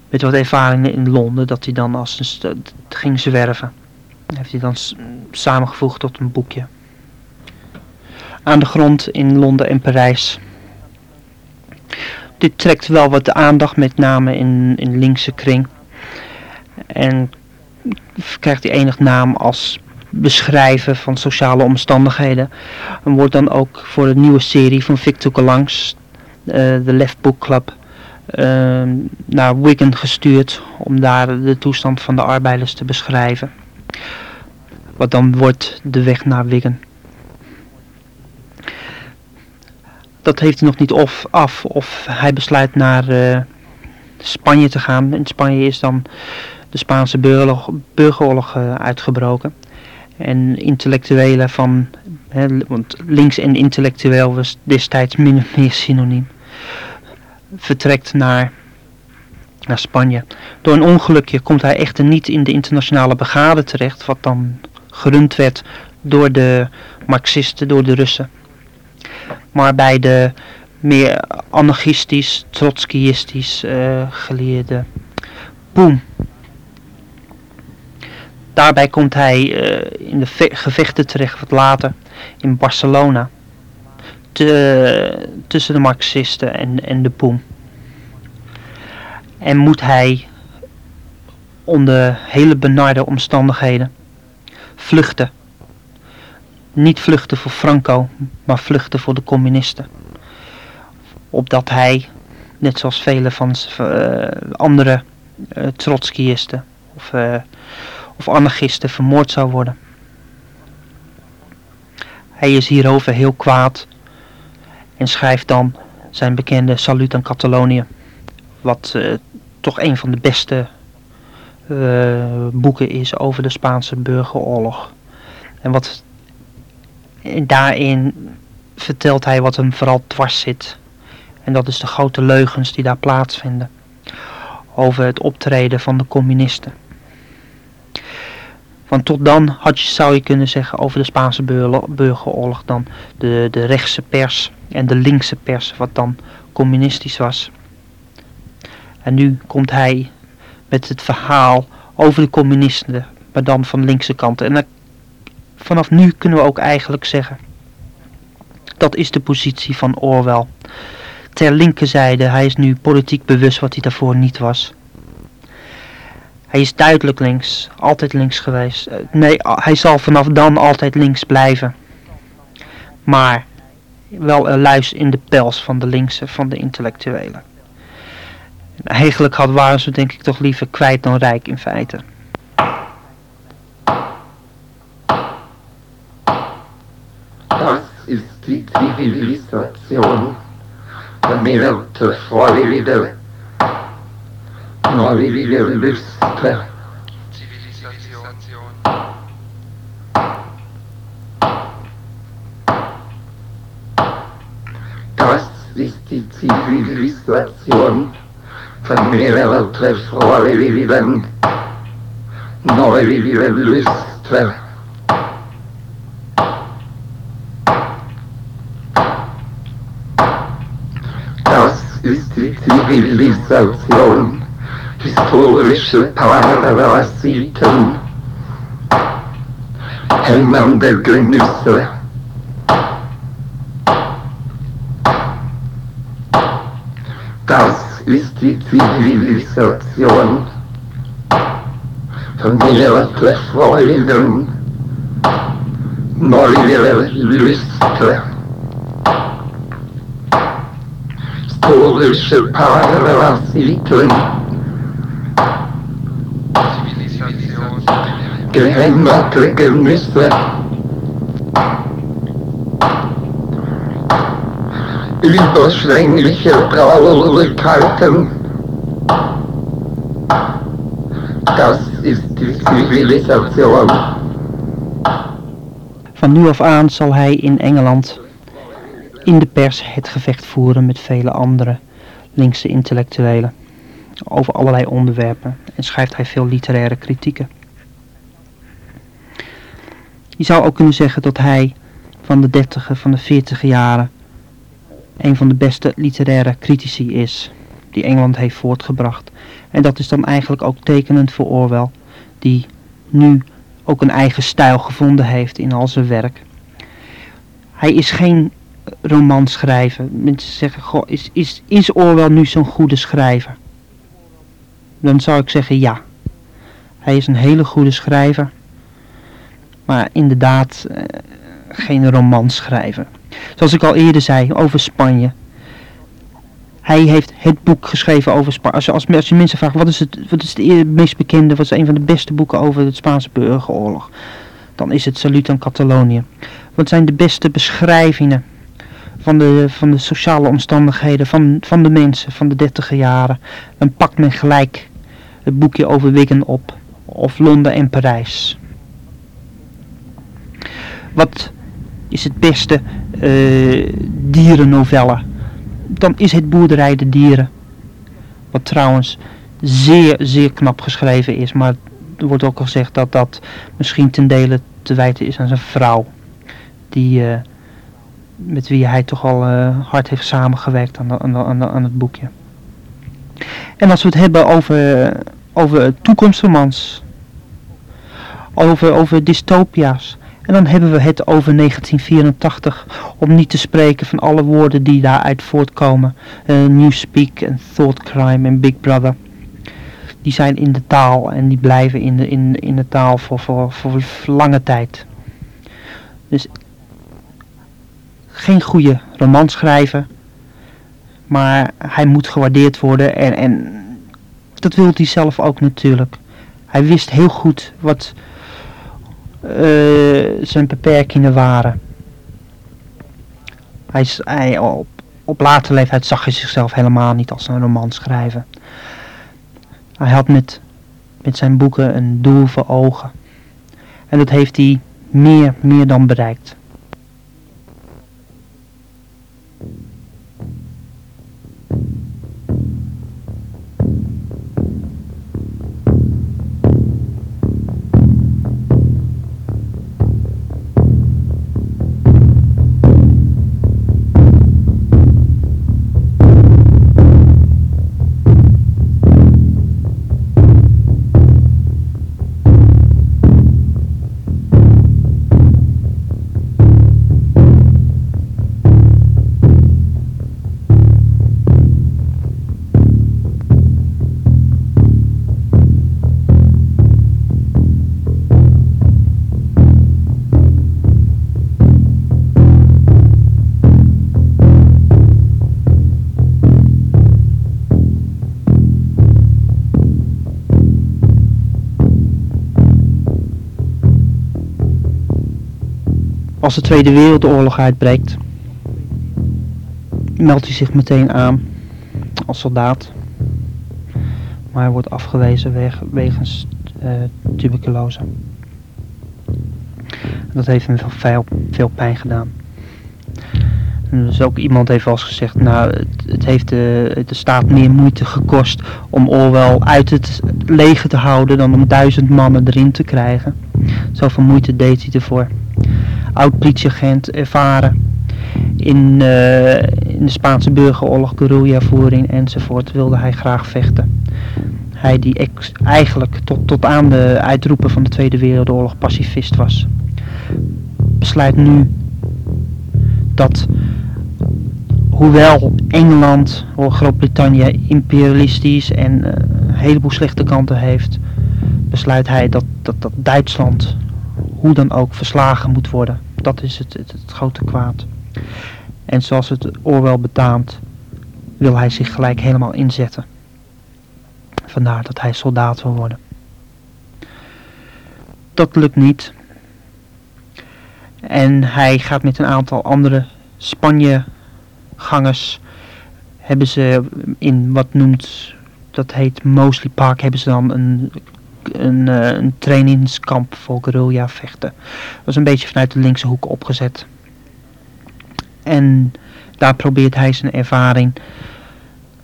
met wat ervaringen in Londen, dat hij dan als een ging zwerven. Heeft hij dan samengevoegd tot een boekje. Aan de grond in Londen en Parijs. Dit trekt wel wat aandacht, met name in, in linkse kring. En krijgt hij enig naam als beschrijven van sociale omstandigheden. En wordt dan ook voor de nieuwe serie van Victor Galangs, uh, de Left Book Club, Ehm, naar Wigan gestuurd om daar de toestand van de arbeiders te beschrijven. Wat dan wordt de weg naar Wigan. Dat heeft hij nog niet of, af of hij besluit naar uh, Spanje te gaan. In Spanje is dan de Spaanse burgeroorlog, burgeroorlog uh, uitgebroken. En intellectuelen van, want links en intellectueel was destijds min of meer synoniem vertrekt naar naar Spanje. Door een ongelukje komt hij echter niet in de internationale brigade terecht, wat dan gerund werd door de Marxisten, door de Russen. Maar bij de meer anarchistisch, trotskyistisch uh, geleerde Boom. Daarbij komt hij uh, in de gevechten terecht wat later in Barcelona. Tussen de Marxisten en, en de Boom. En moet hij onder hele benarde omstandigheden vluchten. Niet vluchten voor Franco, maar vluchten voor de communisten. Opdat hij, net zoals vele van uh, andere uh, of, of anarchisten, vermoord zou worden. Hij is hierover heel kwaad en schrijft dan zijn bekende Salut aan Catalonië. Wat uh, toch een van de beste uh, boeken is over de Spaanse burgeroorlog. En wat en daarin vertelt hij wat hem vooral dwars zit. En dat is de grote leugens die daar plaatsvinden. Over het optreden van de communisten. Want tot dan had je, zou je kunnen zeggen over de Spaanse burgeroorlog dan de, de rechtse pers en de linkse pers, wat dan communistisch was. En nu komt hij met het verhaal over de communisten, maar dan van de linkse kant. En vanaf nu kunnen we ook eigenlijk zeggen, dat is de positie van Orwell. Ter linkerzijde, hij is nu politiek bewust wat hij daarvoor niet was. Hij is duidelijk links, altijd links geweest. Eh, nee, hij zal vanaf dan altijd links blijven. Maar wel een luis in de pels van de linkse, van de intellectuelen. Eigenlijk had, waren ze denk ik toch liever kwijt dan rijk in feite. Das ist die Zivilisation der norwegische Industrien. Zivilisation. Dass sich die Zivilisation von mehreren Treffrohren norwegische Das ist die Zivilisation historische Parasiten, hämmernde Genüsse. Das ist die Zivilisation von der Freuden neue Lüste. Historische Parasiten Gehämmerte Genüsse überschwängliche Traurigkeiten. Das ist die Zivilisation. Van nu af aan zal hij in Engeland in de pers het gevecht voeren met vele andere linkse intellectuelen over allerlei onderwerpen en schrijft hij veel literaire kritieken. Je zou ook kunnen zeggen dat hij van de dertiger, van de veertiger jaren een van de beste literaire critici is die Engeland heeft voortgebracht. En dat is dan eigenlijk ook tekenend voor Orwell, die nu ook een eigen stijl gevonden heeft in al zijn werk. Hij is geen romanschrijver. Mensen zeggen, goh, is, is, is Orwell nu zo'n goede schrijver? Dan zou ik zeggen ja. Hij is een hele goede schrijver. Maar inderdaad eh, geen romanschrijver. Zoals ik al eerder zei over Spanje. Hij heeft het boek geschreven over Spanje. Als, als, als je mensen vraagt wat is, het, wat is het meest bekende, wat is een van de beste boeken over de Spaanse burgeroorlog. Dan is het Salut aan Catalonië. Wat zijn de beste beschrijvingen van de, van de sociale omstandigheden van, van de mensen van de dertiger jaren. Dan pakt men gelijk het boekje over Wigan op. Of Londen en Parijs. Wat is het beste uh, dierennovelle. Dan is het Boerderij de Dieren. Wat trouwens zeer, zeer knap geschreven is. Maar er wordt ook al gezegd dat dat misschien ten dele te wijten is aan zijn vrouw. Die, eh, met wie hij toch al eh, hard heeft samengewerkt aan, aan, aan het boekje. En als we het hebben over, over toekomstromans, over, over dystopia's, en dan hebben we het over 1984, om niet te spreken van alle woorden die daaruit voortkomen. Uh, Newspeak en Thought Crime en Big Brother. Die zijn in de taal en die blijven in de, in, in de taal voor, voor, voor lange tijd. Dus geen goede roman schrijven. Maar hij moet gewaardeerd worden en, en dat wil hij zelf ook natuurlijk. Hij wist heel goed wat zijn beperkingen waren. Hij, hij, op, op latere leeftijd zag hij zichzelf helemaal niet als een roman schrijven. Hij had met, met zijn boeken een doel voor ogen. En dat heeft hij meer, meer dan bereikt. Als de Tweede Wereldoorlog uitbreekt, meldt hij zich meteen aan als soldaat. Maar hij wordt afgewezen wegens uh, tuberculose. Dat heeft hem veel, veel pijn gedaan. Dus ook iemand heeft wel eens gezegd, nou het, het heeft de, de staat meer moeite gekost om Orwell uit het leger te houden dan om duizend mannen erin te krijgen. Zoveel moeite deed hij ervoor oud-politieagent ervaren in, uh, in de Spaanse burgeroorlog, guerrillavoering enzovoort, wilde hij graag vechten. Hij die eigenlijk tot, tot aan de uitroepen van de Tweede Wereldoorlog pacifist was. Besluit nu dat hoewel Engeland Groot-Brittannië imperialistisch en uh, een heleboel slechte kanten heeft, besluit hij dat, dat, dat Duitsland hoe dan ook verslagen moet worden dat is het, het, grote kwaad. En zoals het Orwell betaamt, wil hij zich gelijk helemaal inzetten. Vandaar dat hij soldaat wil worden. Dat lukt niet. En hij gaat met een aantal andere Spanje-gangers. Hebben ze in wat noemt, dat heet Mosley Park, hebben ze dan een een, uh, een trainingskamp voor guerrilla vechten. Dat was een beetje vanuit de linkse hoek opgezet. En daar probeert hij zijn ervaring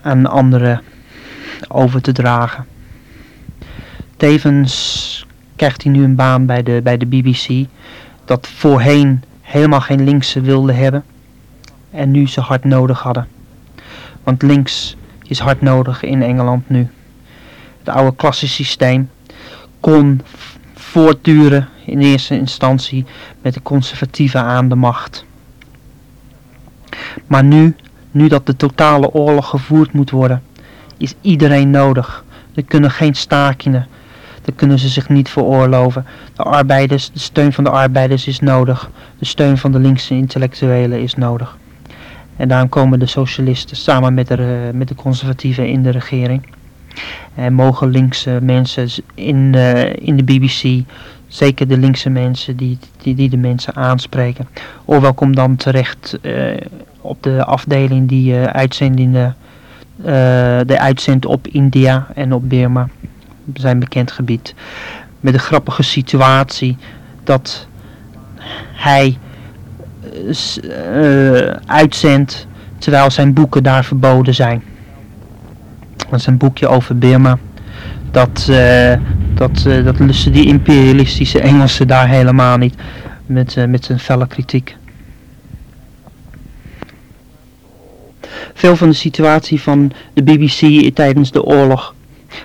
aan anderen over te dragen. Tevens krijgt hij nu een baan bij de, bij de BBC. Dat voorheen helemaal geen linkse wilde hebben. En nu ze hard nodig hadden. Want links is hard nodig in Engeland nu. Het oude klassisch systeem kon voortduren in eerste instantie met de conservatieven aan de macht. Maar nu, nu dat de totale oorlog gevoerd moet worden, is iedereen nodig. Er kunnen geen stakingen. Dat kunnen ze zich niet veroorloven. De arbeiders, de steun van de arbeiders is nodig. De steun van de linkse intellectuelen is nodig. En daarom komen de socialisten samen met de, met de conservatieven in de regering. En mogen linkse mensen in, uh, in de BBC, zeker de linkse mensen die, die, die de mensen aanspreken. Orwell komt dan terecht uh, op de afdeling die uh, uitzendingen, de uitzendt op India en op Burma, zijn bekend gebied. Met een grappige situatie dat hij uitzendt terwijl zijn boeken daar verboden zijn Dat is een boekje over Birma. Dat, eh, dat, eh, dat lusten die imperialistische Engelsen daar helemaal niet. Met, eh, met zijn felle kritiek. Veel van de situatie van de BBC tijdens de oorlog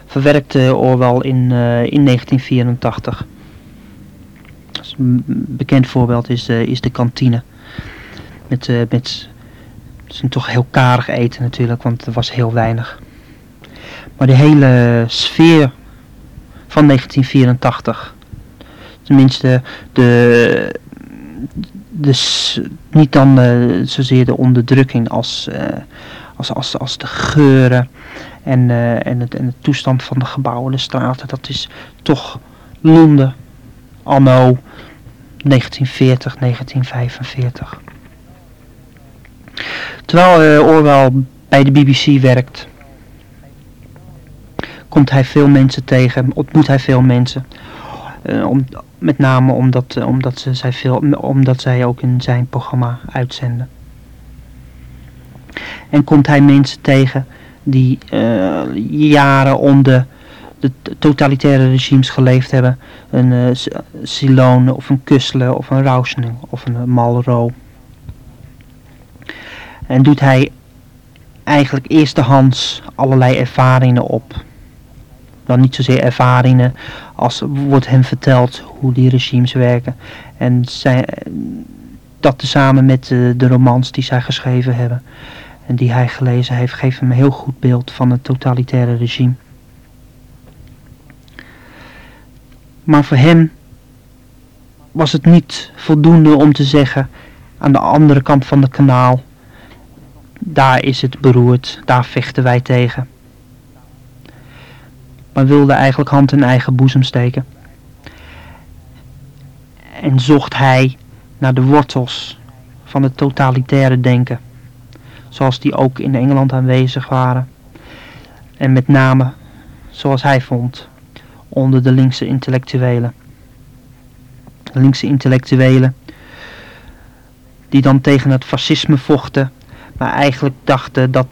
verwerkte Orwell in, in 1984. Dus een bekend voorbeeld is, is de kantine. Met, met een toch heel karig eten natuurlijk, want er was heel weinig. Maar de hele sfeer van 1984, tenminste de, de niet dan eh, zozeer de onderdrukking als, eh, als, als, als de geuren en, eh, en, het, en de toestand van de gebouwen, de straten, dat is toch Londen anno 1940, 1945. Terwijl Orwell bij de BBC werkt, komt hij veel mensen tegen, ontmoet hij veel mensen. Eh, om, met name omdat, eh, omdat, ze, zij veel, omdat zij ook in zijn programma uitzenden. En komt hij mensen tegen die eh, jaren onder de totalitaire regimes geleefd hebben. Een Silone of een Kussler of een Rausning of een Malraux. En doet hij eigenlijk eerstehands allerlei ervaringen op. Dan niet zozeer ervaringen als wordt hem verteld hoe die regimes werken. En zij, dat tezamen met de, de romans die zij geschreven hebben en die hij gelezen heeft, geeft hem een heel goed beeld van het totalitaire regime. Maar voor hem was het niet voldoende om te zeggen aan de andere kant van het kanaal, daar is het beroerd, daar vechten wij tegen. Maar wilde eigenlijk hand in eigen boezem steken. En zocht hij naar de wortels van het totalitaire denken zoals die ook in Engeland aanwezig waren. En met name, zoals hij vond, onder de linkse intellectuelen. De linkse intellectuelen die dan tegen het fascisme vochten, maar eigenlijk dachten dat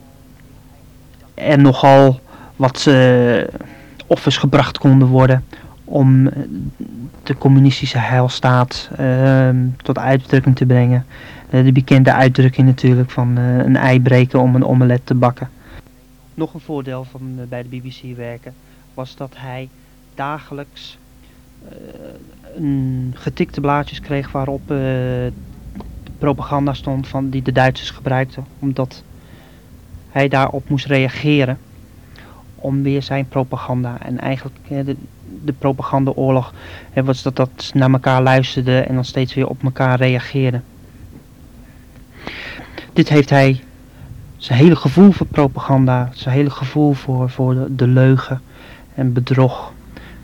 er nogal wat eh, offers gebracht konden worden om eh, de communistische heilstaat eh, tot uitdrukking te brengen. Eh, de bekende uitdrukking natuurlijk van eh, een ei breken om een omelet te bakken. Nog een voordeel van bij de BBC werken was dat hij dagelijks een getikte blaadjes kreeg waarop propaganda stond van die de Duitsers gebruikten. Omdat hij daarop moest reageren om weer zijn propaganda. En eigenlijk de, de propagandaoorlog was dat dat naar elkaar luisterden en dan steeds weer op elkaar reageerden. Dit heeft hij zijn hele gevoel voor propaganda, zijn hele gevoel voor, voor de, de leugen en bedrog.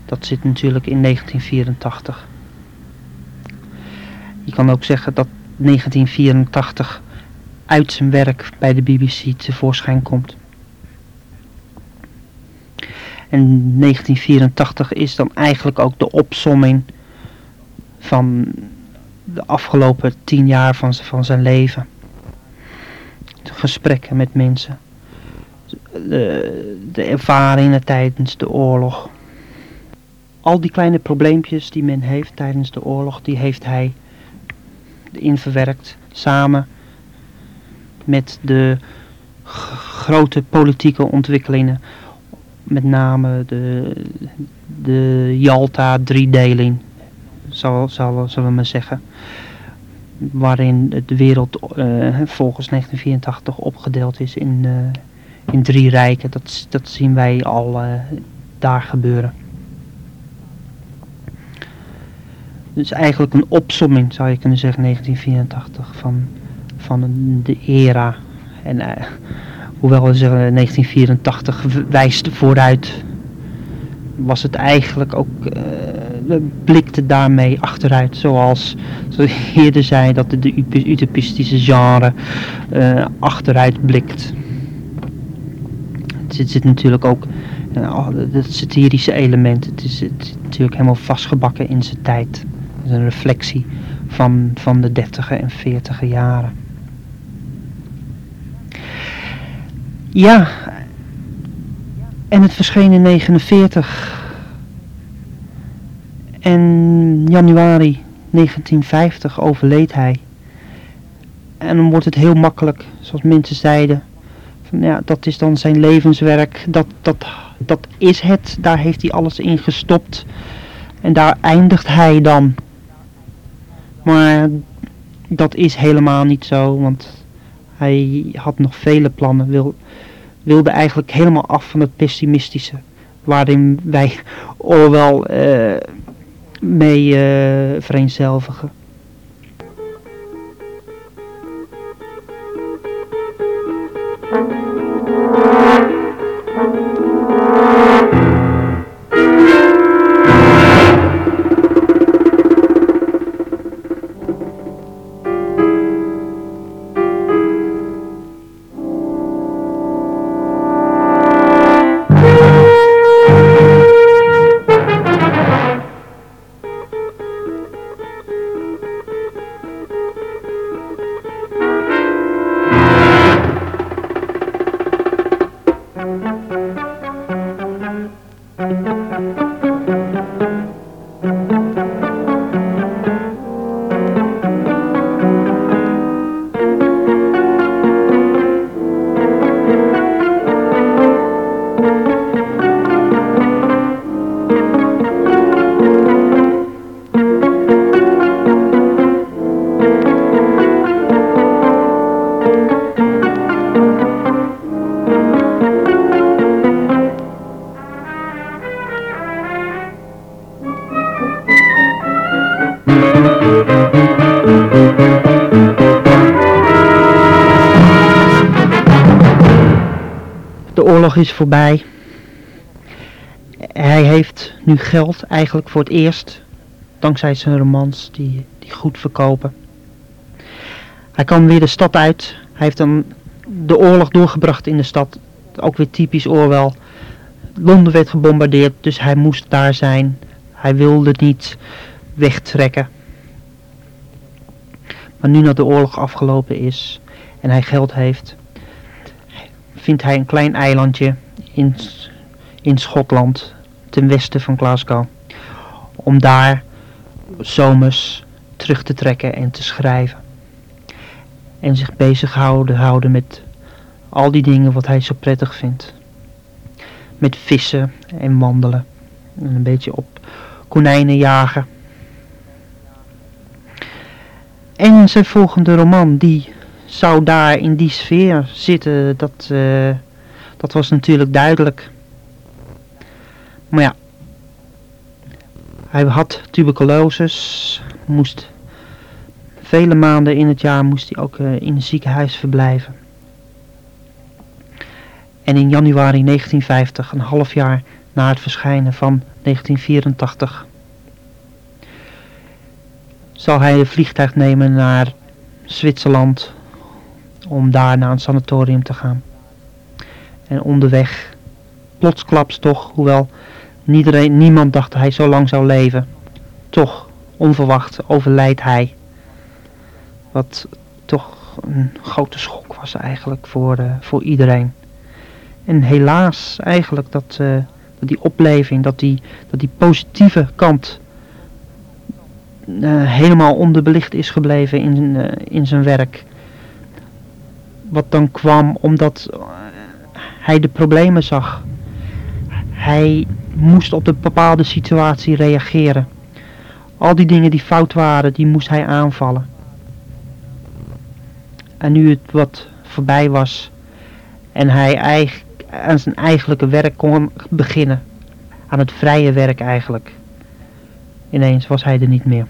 Dat zit natuurlijk in 1984. Je kan ook zeggen dat 1984 uit zijn werk bij de BBC tevoorschijn komt. En 1984 is dan eigenlijk ook de opsomming van de afgelopen tien jaar van, van zijn leven. Gesprekken met mensen. De, de ervaringen tijdens de oorlog. Al die kleine probleempjes die men heeft tijdens de oorlog, die heeft hij in verwerkt. Samen met de grote politieke ontwikkelingen. Met name de, de Jalta-driedeling, zal, zal, zullen we maar zeggen. Waarin de wereld eh, volgens 1984 opgedeeld is in, eh, in drie rijken. Dat, dat zien wij al eh, daar gebeuren. Dus eigenlijk een opsomming zou je kunnen zeggen 1984 van, van de era. En hoewel we zeggen 1984 w- wijst vooruit, was het eigenlijk ook, eh, we blikten daarmee achteruit. Zoals, zoals eerder zei, dat de, utopistische genre eh, achteruit blikt. Het zit, natuurlijk ook, eh, al het satirische element, het is, het is natuurlijk helemaal vastgebakken in zijn tijd. Het is een reflectie van, van de dertiger en veertiger jaren. Ja, En het verscheen in 49. En januari 1950 overleed hij. En dan wordt het heel makkelijk, zoals mensen zeiden. Van, ja, dat is dan zijn levenswerk. Dat, dat, dat is het. Daar heeft hij alles in gestopt. En daar eindigt hij dan. Maar dat is helemaal niet zo. Want hij had nog vele plannen. Wil, wilde eigenlijk helemaal af van het pessimistische. Waarin wij Orwell uh, mee uh, vereenzelvigen. oorlog is voorbij. Hij heeft nu geld eigenlijk voor het eerst. Dankzij zijn romans die, die goed verkopen. Hij kan weer de stad uit. Hij heeft dan de oorlog doorgebracht in de stad. Ook weer typisch Orwell. Londen werd gebombardeerd, dus hij moest daar zijn. Hij wilde niet wegtrekken. Maar nu dat de oorlog afgelopen is en hij geld heeft, vindt hij een klein eilandje in, in Schotland, ten westen van Glasgow. Om daar zomers terug te trekken en te schrijven. En zich bezig houden, houden met al die dingen wat hij zo prettig vindt. Met vissen en wandelen. En een beetje op konijnen jagen. En zijn volgende roman, die zou daar in die sfeer zitten, dat, uh, dat was natuurlijk duidelijk. Maar ja, hij had tuberculosis, moest vele maanden in het jaar moest hij ook uh, in een ziekenhuis verblijven. En in januari 1950, een half jaar na het verschijnen van 1984, zal hij een vliegtuig nemen naar Zwitserland om daar naar een sanatorium te gaan. En onderweg, plotsklaps toch, hoewel iedereen, niemand dacht dat hij zo lang zou leven, toch onverwacht overlijdt hij. Wat toch een grote schok was eigenlijk voor, uh, voor iedereen. En helaas eigenlijk dat, uh, dat die opleving, dat die, dat die positieve kant uh, helemaal onderbelicht is gebleven in, in zijn werk wat dan kwam omdat eh, hij de problemen zag. Hij moest op de bepaalde situatie reageren. Al die dingen die fout waren, die moest hij aanvallen. En nu het wat voorbij was en hij eigen, aan zijn eigenlijke werk kon beginnen. Aan het vrije werk eigenlijk. Ineens was hij er niet meer.